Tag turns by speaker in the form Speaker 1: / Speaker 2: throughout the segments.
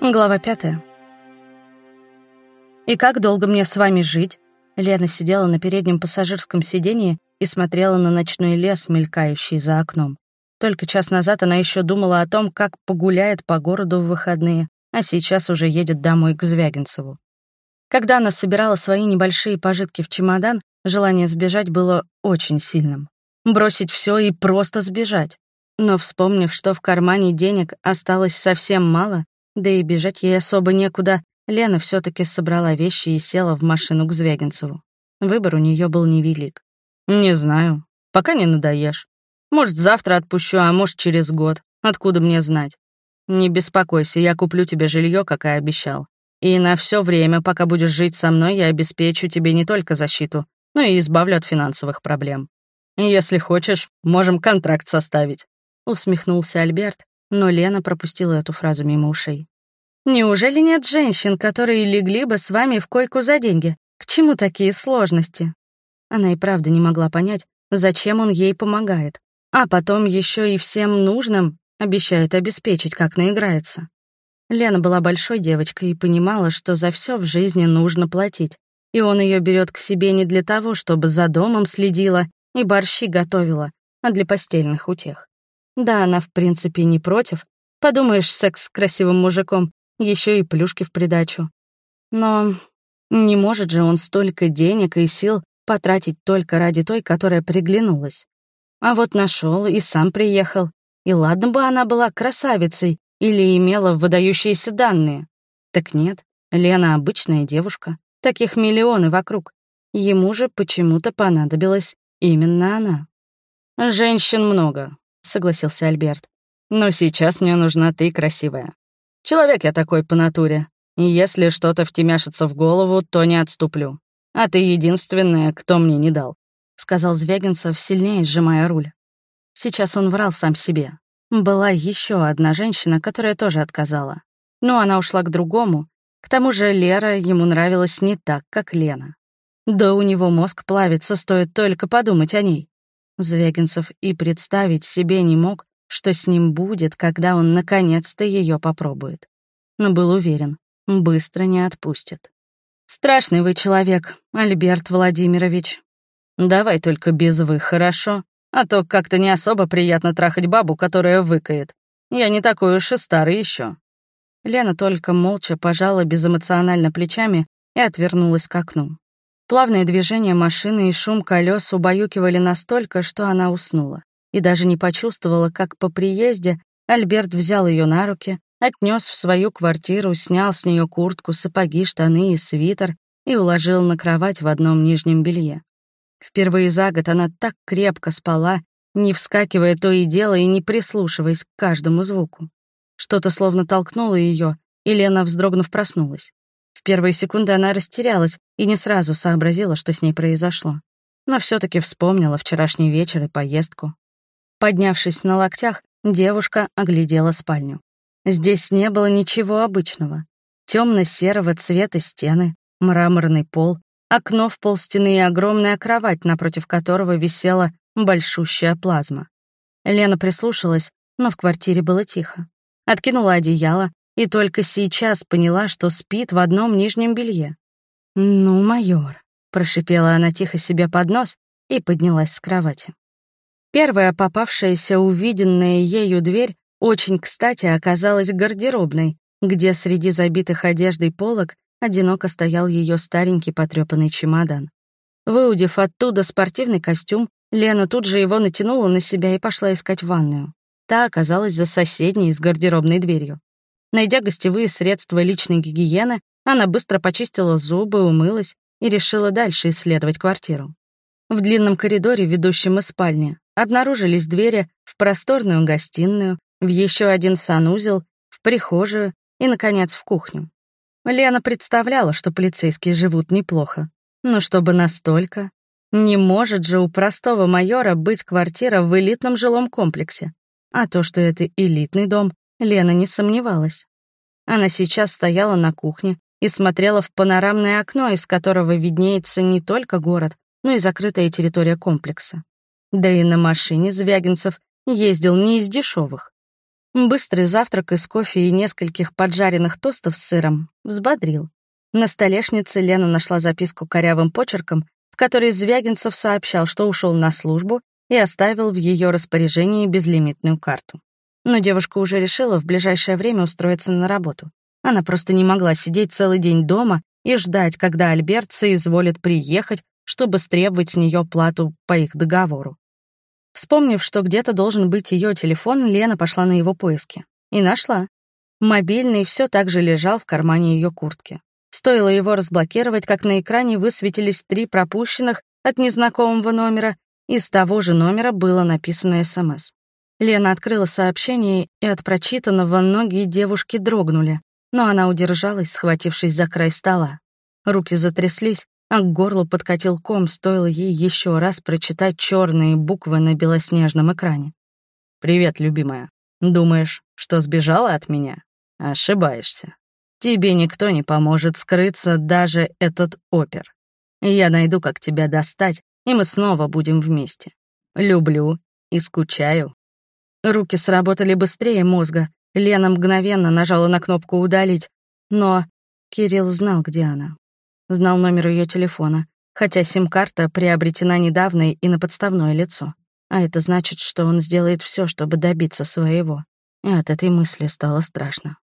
Speaker 1: Глава пятая. «И как долго мне с вами жить?» Лена сидела на переднем пассажирском сиденье и смотрела на ночной лес, мелькающий за окном. Только час назад она еще думала о том, как погуляет по городу в выходные, а сейчас уже едет домой к Звягинцеву. Когда она собирала свои небольшие пожитки в чемодан, желание сбежать было очень сильным. Бросить все и просто сбежать. Но вспомнив, что в кармане денег осталось совсем мало, да и бежать ей особо некуда, Лена все таки собрала вещи и села в машину к Звягинцеву. Выбор у нее был невелик. «Не знаю. Пока не надоешь. Может, завтра отпущу, а может, через год. Откуда мне знать? Не беспокойся, я куплю тебе жилье, как и обещал. И на все время, пока будешь жить со мной, я обеспечу тебе не только защиту, но и избавлю от финансовых проблем. Если хочешь, можем контракт составить. Усмехнулся Альберт, но Лена пропустила эту фразу мимо ушей. «Неужели нет женщин, которые легли бы с вами в койку за деньги? К чему такие сложности?» Она и правда не могла понять, зачем он ей помогает. А потом еще и всем нужным обещает обеспечить, как наиграется. Лена была большой девочкой и понимала, что за все в жизни нужно платить. И он ее берет к себе не для того, чтобы за домом следила и борщи готовила, а для постельных утех. Да, она в принципе не против. Подумаешь, секс с красивым мужиком, еще и плюшки в придачу. Но не может же он столько денег и сил потратить только ради той, которая приглянулась. А вот нашел и сам приехал. И ладно бы она была красавицей или имела выдающиеся данные. Так нет, Лена обычная девушка. Таких миллионы вокруг. Ему же почему-то понадобилась именно она. «Женщин много», согласился Альберт. «Но сейчас мне нужна ты, красивая. Человек я такой по натуре, если что-то втемяшится в голову, то не отступлю. А ты единственная, кто мне не дал», — сказал Звягинцев, сильнее сжимая руль. Сейчас он врал сам себе. Была еще одна женщина, которая тоже отказала. Но она ушла к другому. К тому же Лера ему нравилась не так, как Лена. Да у него мозг плавится, стоит только подумать о ней. Звягинцев и представить себе не мог, что с ним будет, когда он наконец-то ее попробует. Но был уверен, быстро не отпустит. «Страшный вы человек, Альберт Владимирович. Давай только без «вы», хорошо? А то как-то не особо приятно трахать бабу, которая выкает. Я не такой уж и старый еще. Лена только молча пожала безэмоционально плечами и отвернулась к окну. Плавное движение машины и шум колес убаюкивали настолько, что она уснула. И даже не почувствовала, как по приезде Альберт взял ее на руки, отнес в свою квартиру, снял с нее куртку, сапоги, штаны и свитер и уложил на кровать в одном нижнем белье. Впервые за год она так крепко спала, не вскакивая то и дело и не прислушиваясь к каждому звуку. Что-то словно толкнуло ее, и Лена, вздрогнув, проснулась. В первые секунды она растерялась и не сразу сообразила, что с ней произошло. Но все таки вспомнила вчерашний вечер и поездку. Поднявшись на локтях, девушка оглядела спальню. Здесь не было ничего обычного. темно серого цвета стены, мраморный пол, окно в полстены и огромная кровать, напротив которого висела большущая плазма. Лена прислушалась, но в квартире было тихо. Откинула одеяло, и только сейчас поняла, что спит в одном нижнем белье. «Ну, майор», — прошипела она тихо себе под нос и поднялась с кровати. Первая попавшаяся увиденная ею дверь очень кстати оказалась гардеробной, где среди забитых одеждой полок одиноко стоял ее старенький потрёпанный чемодан. Выудив оттуда спортивный костюм, Лена тут же его натянула на себя и пошла искать ванную. Та оказалась за соседней с гардеробной дверью. Найдя гостевые средства личной гигиены, она быстро почистила зубы, умылась и решила дальше исследовать квартиру. В длинном коридоре, ведущем из спальни, обнаружились двери в просторную гостиную, в еще один санузел, в прихожую и, наконец, в кухню. Лена представляла, что полицейские живут неплохо. Но чтобы настолько... Не может же у простого майора быть квартира в элитном жилом комплексе. А то, что это элитный дом, Лена не сомневалась. Она сейчас стояла на кухне и смотрела в панорамное окно, из которого виднеется не только город, но и закрытая территория комплекса. Да и на машине Звягинцев ездил не из дешевых. Быстрый завтрак из кофе и нескольких поджаренных тостов с сыром взбодрил. На столешнице Лена нашла записку корявым почерком, в которой Звягинцев сообщал, что ушел на службу и оставил в ее распоряжении безлимитную карту. Но девушка уже решила в ближайшее время устроиться на работу. Она просто не могла сидеть целый день дома и ждать, когда Альберт соизволит приехать, чтобы стребовать с нее плату по их договору. Вспомнив, что где-то должен быть ее телефон, Лена пошла на его поиски. И нашла. Мобильный все так же лежал в кармане ее куртки. Стоило его разблокировать, как на экране высветились три пропущенных от незнакомого номера, и с того же номера было написано СМС. Лена открыла сообщение, и от прочитанного ноги девушки дрогнули, но она удержалась, схватившись за край стола. Руки затряслись, а к горлу подкатил ком, стоило ей еще раз прочитать черные буквы на белоснежном экране. «Привет, любимая. Думаешь, что сбежала от меня? Ошибаешься. Тебе никто не поможет скрыться, даже этот опер. Я найду, как тебя достать, и мы снова будем вместе. Люблю и скучаю». Руки сработали быстрее мозга. Лена мгновенно нажала на кнопку «Удалить», но Кирилл знал, где она знал номер ее телефона, хотя сим-карта приобретена недавно и на подставное лицо. А это значит, что он сделает все, чтобы добиться своего. И от этой мысли стало страшно.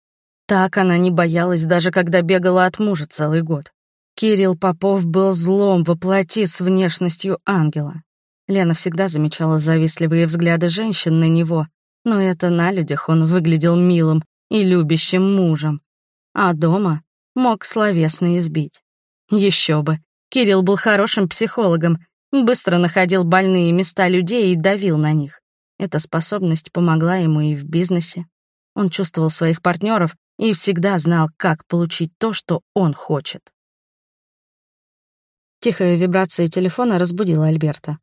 Speaker 1: Так она не боялась, даже когда бегала от мужа целый год. Кирилл Попов был злом воплоти с внешностью ангела. Лена всегда замечала завистливые взгляды женщин на него, но это на людях он выглядел милым и любящим мужем, а дома мог словесно избить. Еще бы. Кирилл был хорошим психологом, быстро находил больные места людей и давил на них. Эта способность помогла ему и в бизнесе. Он чувствовал своих партнеров и всегда знал, как получить то, что он хочет. Тихая вибрация телефона разбудила Альберта.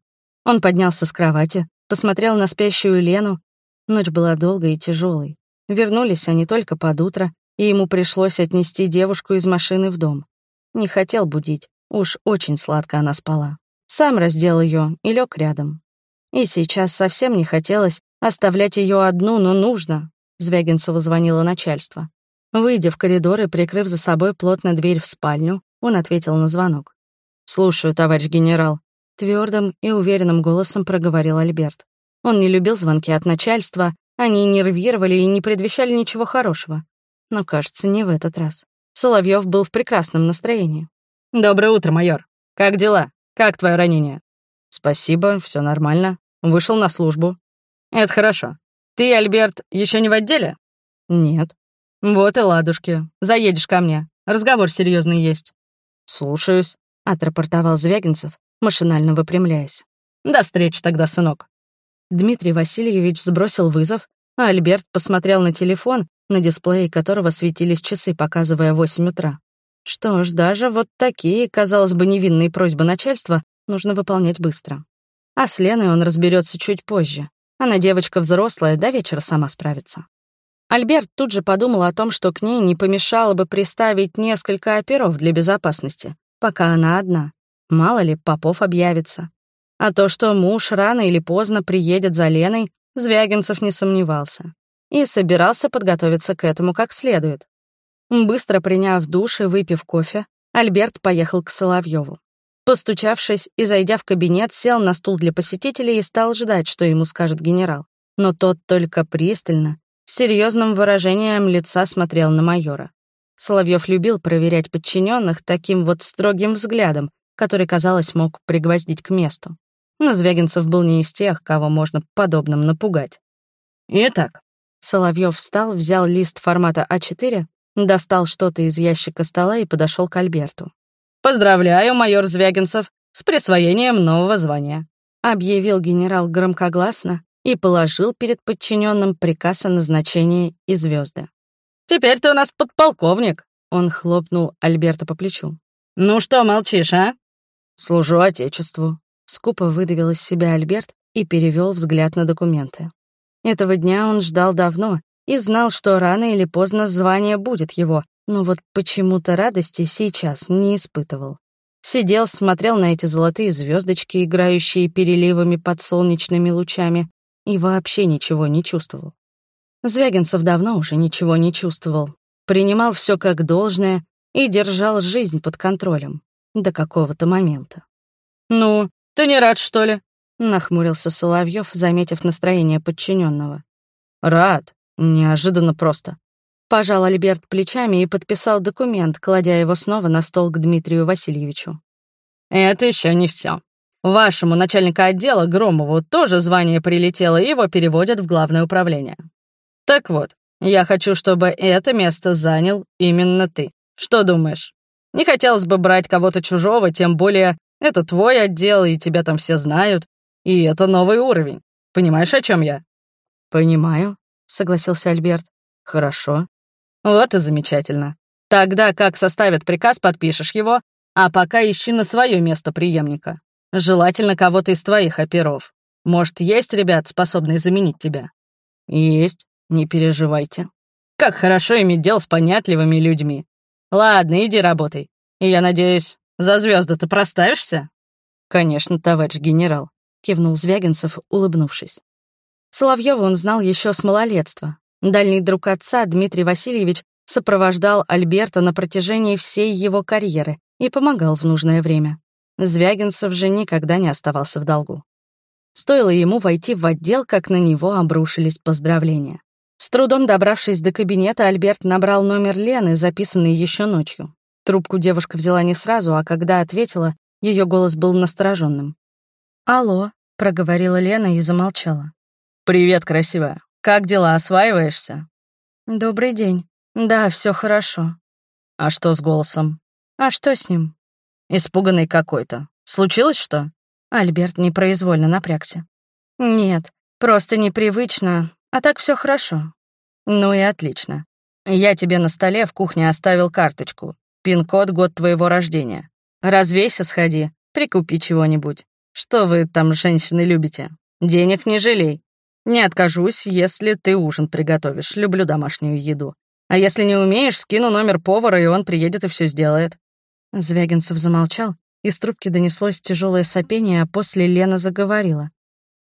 Speaker 1: Он поднялся с кровати, посмотрел на спящую Лену. Ночь была долгой и тяжелой. Вернулись они только под утро, и ему пришлось отнести девушку из машины в дом. Не хотел будить, уж очень сладко она спала. Сам раздел ее и лег рядом. И сейчас совсем не хотелось оставлять ее одну, но нужно. Звягинцеву звонило начальство. Выйдя в коридор и прикрыв за собой плотно дверь в спальню, он ответил на звонок. «Слушаю, товарищ генерал», — твердым и уверенным голосом проговорил Альберт. Он не любил звонки от начальства, они нервировали и не предвещали ничего хорошего. Но, кажется, не в этот раз. Соловьев был в прекрасном настроении. «Доброе утро, майор. Как дела? Как твое ранение?» «Спасибо, все нормально. Вышел на службу». «Это хорошо. Ты, Альберт, еще не в отделе?» «Нет». «Вот и ладушки. Заедешь ко мне. Разговор серьезный есть». «Слушаюсь», — отрапортовал Звягинцев, машинально выпрямляясь. «До встречи тогда, сынок». Дмитрий Васильевич сбросил вызов, а Альберт посмотрел на телефон на дисплее которого светились часы, показывая 8 утра. Что ж, даже вот такие, казалось бы, невинные просьбы начальства нужно выполнять быстро. А с Леной он разберется чуть позже. Она девочка взрослая, до вечера сама справится. Альберт тут же подумал о том, что к ней не помешало бы приставить несколько оперов для безопасности, пока она одна. Мало ли, Попов объявится. А то, что муж рано или поздно приедет за Леной, Звягинцев не сомневался и собирался подготовиться к этому как следует. Быстро приняв душ и выпив кофе, Альберт поехал к Соловьеву. Постучавшись и зайдя в кабинет, сел на стул для посетителей и стал ждать, что ему скажет генерал. Но тот только пристально, с серьезным выражением лица смотрел на майора. Соловьев любил проверять подчиненных таким вот строгим взглядом, который, казалось, мог пригвоздить к месту. Но Звягинцев был не из тех, кого можно подобным напугать. «Итак, Соловьев встал, взял лист формата А4, достал что-то из ящика стола и подошел к Альберту. «Поздравляю, майор Звягинцев, с присвоением нового звания», объявил генерал громкогласно и положил перед подчиненным приказ о назначении и звезды. «Теперь ты у нас подполковник», он хлопнул Альберта по плечу. «Ну что молчишь, а?» «Служу Отечеству», — скупо выдавил из себя Альберт и перевел взгляд на документы. Этого дня он ждал давно и знал, что рано или поздно звание будет его, но вот почему-то радости сейчас не испытывал. Сидел, смотрел на эти золотые звездочки, играющие переливами под солнечными лучами, и вообще ничего не чувствовал. Звягинцев давно уже ничего не чувствовал, принимал все как должное и держал жизнь под контролем до какого-то момента.
Speaker 2: «Ну, ты не рад, что ли?»
Speaker 1: — нахмурился Соловьев, заметив настроение подчиненного.
Speaker 2: «Рад. Неожиданно просто».
Speaker 1: Пожал Альберт плечами и подписал документ, кладя его снова на стол к Дмитрию Васильевичу.
Speaker 2: «Это еще не все. Вашему начальнику отдела Громову тоже звание прилетело, и его переводят в главное управление. Так вот, я хочу, чтобы это место занял именно ты. Что думаешь? Не хотелось бы брать кого-то чужого, тем более это твой отдел, и тебя там все знают. И это новый уровень. Понимаешь, о чем я?
Speaker 1: Понимаю, согласился Альберт.
Speaker 2: Хорошо. Вот и замечательно. Тогда как составят приказ, подпишешь его, а пока ищи на свое место преемника. Желательно кого-то из твоих оперов. Может, есть ребят, способные заменить тебя?
Speaker 1: Есть. Не переживайте.
Speaker 2: Как хорошо иметь дело с понятливыми людьми. Ладно, иди работай. И я надеюсь, за звезды ты проставишься?
Speaker 1: Конечно, товарищ генерал, кивнул Звягинцев, улыбнувшись. Соловьева он знал еще с малолетства. Дальний друг отца, Дмитрий Васильевич, сопровождал Альберта на протяжении всей его карьеры и помогал в нужное время. Звягинцев же никогда не оставался в долгу. Стоило ему войти в отдел, как на него обрушились поздравления. С трудом добравшись до кабинета, Альберт набрал номер Лены, записанный еще ночью. Трубку девушка взяла не сразу, а когда ответила, ее голос был настороженным. «Алло», — проговорила Лена и замолчала.
Speaker 2: «Привет, красивая. Как дела, осваиваешься?»
Speaker 1: «Добрый день. Да, все хорошо».
Speaker 2: «А что с голосом?»
Speaker 1: «А что с ним?»
Speaker 2: «Испуганный какой-то. Случилось что?»
Speaker 1: Альберт непроизвольно напрягся. «Нет, просто непривычно. А так все хорошо.
Speaker 2: Ну и отлично. Я тебе на столе в кухне оставил карточку. Пин-код, год твоего рождения. Развейся, сходи, прикупи чего-нибудь. Что вы там, женщины, любите? Денег не жалей. Не откажусь, если ты ужин приготовишь. Люблю домашнюю еду. А если не умеешь, скину номер повара, и он приедет и все сделает.
Speaker 1: Звягинцев замолчал, из трубки донеслось тяжелое сопение, а после Лена заговорила.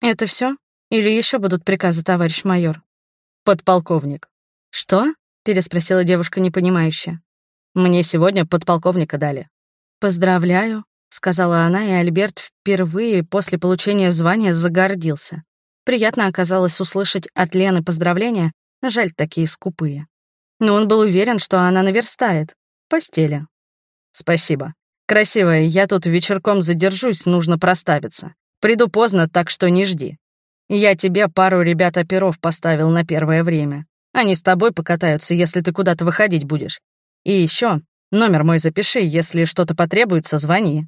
Speaker 1: «Это все? Или еще будут приказы, товарищ майор?»
Speaker 2: «Подполковник».
Speaker 1: «Что?» — переспросила девушка непонимающе.
Speaker 2: «Мне сегодня подполковника дали».
Speaker 1: «Поздравляю», — сказала она, и Альберт впервые после получения звания загордился. Приятно оказалось услышать от Лены поздравления, жаль, такие скупые. Но он был уверен, что она наверстает. Постели.
Speaker 2: «Спасибо. Красивая, я тут вечерком задержусь, нужно проставиться. Приду поздно, так что не жди. Я тебе пару ребят-оперов поставил на первое время. Они с тобой покатаются, если ты куда-то выходить будешь. И еще номер мой запиши, если что-то потребуется, звони».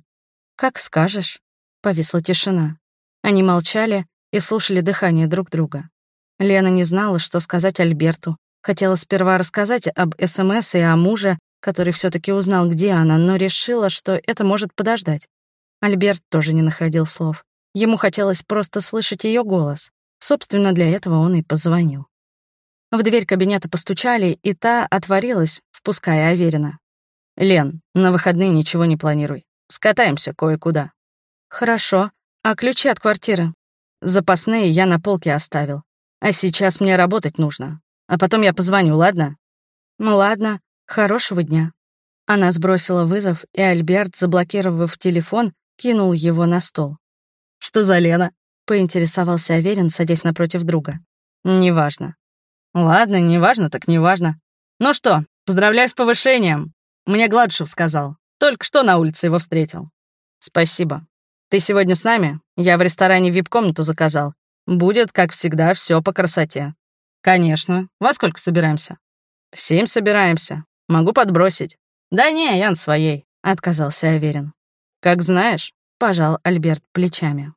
Speaker 1: «Как скажешь». Повисла тишина. Они молчали и слушали дыхание друг друга. Лена не знала, что сказать Альберту. Хотела сперва рассказать об СМС и о муже, который все таки узнал, где она, но решила, что это может подождать. Альберт тоже не находил слов. Ему хотелось просто слышать ее голос. Собственно, для этого он и позвонил. В дверь кабинета постучали, и та отворилась, впуская Аверина.
Speaker 2: «Лен, на выходные ничего не планируй. Скатаемся кое-куда».
Speaker 1: «Хорошо. А ключи от квартиры?»
Speaker 2: «Запасные я на полке оставил. А сейчас мне работать нужно. А потом я позвоню, ладно?»
Speaker 1: «Ну ладно. Хорошего дня». Она сбросила вызов, и Альберт, заблокировав телефон, кинул его на стол.
Speaker 2: «Что за Лена?»
Speaker 1: — поинтересовался Аверин, садясь напротив друга.
Speaker 2: «Неважно». «Ладно, неважно, так неважно. Ну что, поздравляю с повышением. Мне Гладышев сказал. Только что на улице его встретил». «Спасибо. Ты сегодня с нами? Я в ресторане вип-комнату заказал. Будет, как всегда, все по красоте». «Конечно. Во сколько собираемся?» «В семь собираемся. Могу подбросить». «Да не, я на своей», — отказался Аверин.
Speaker 1: «Как знаешь», — пожал Альберт плечами.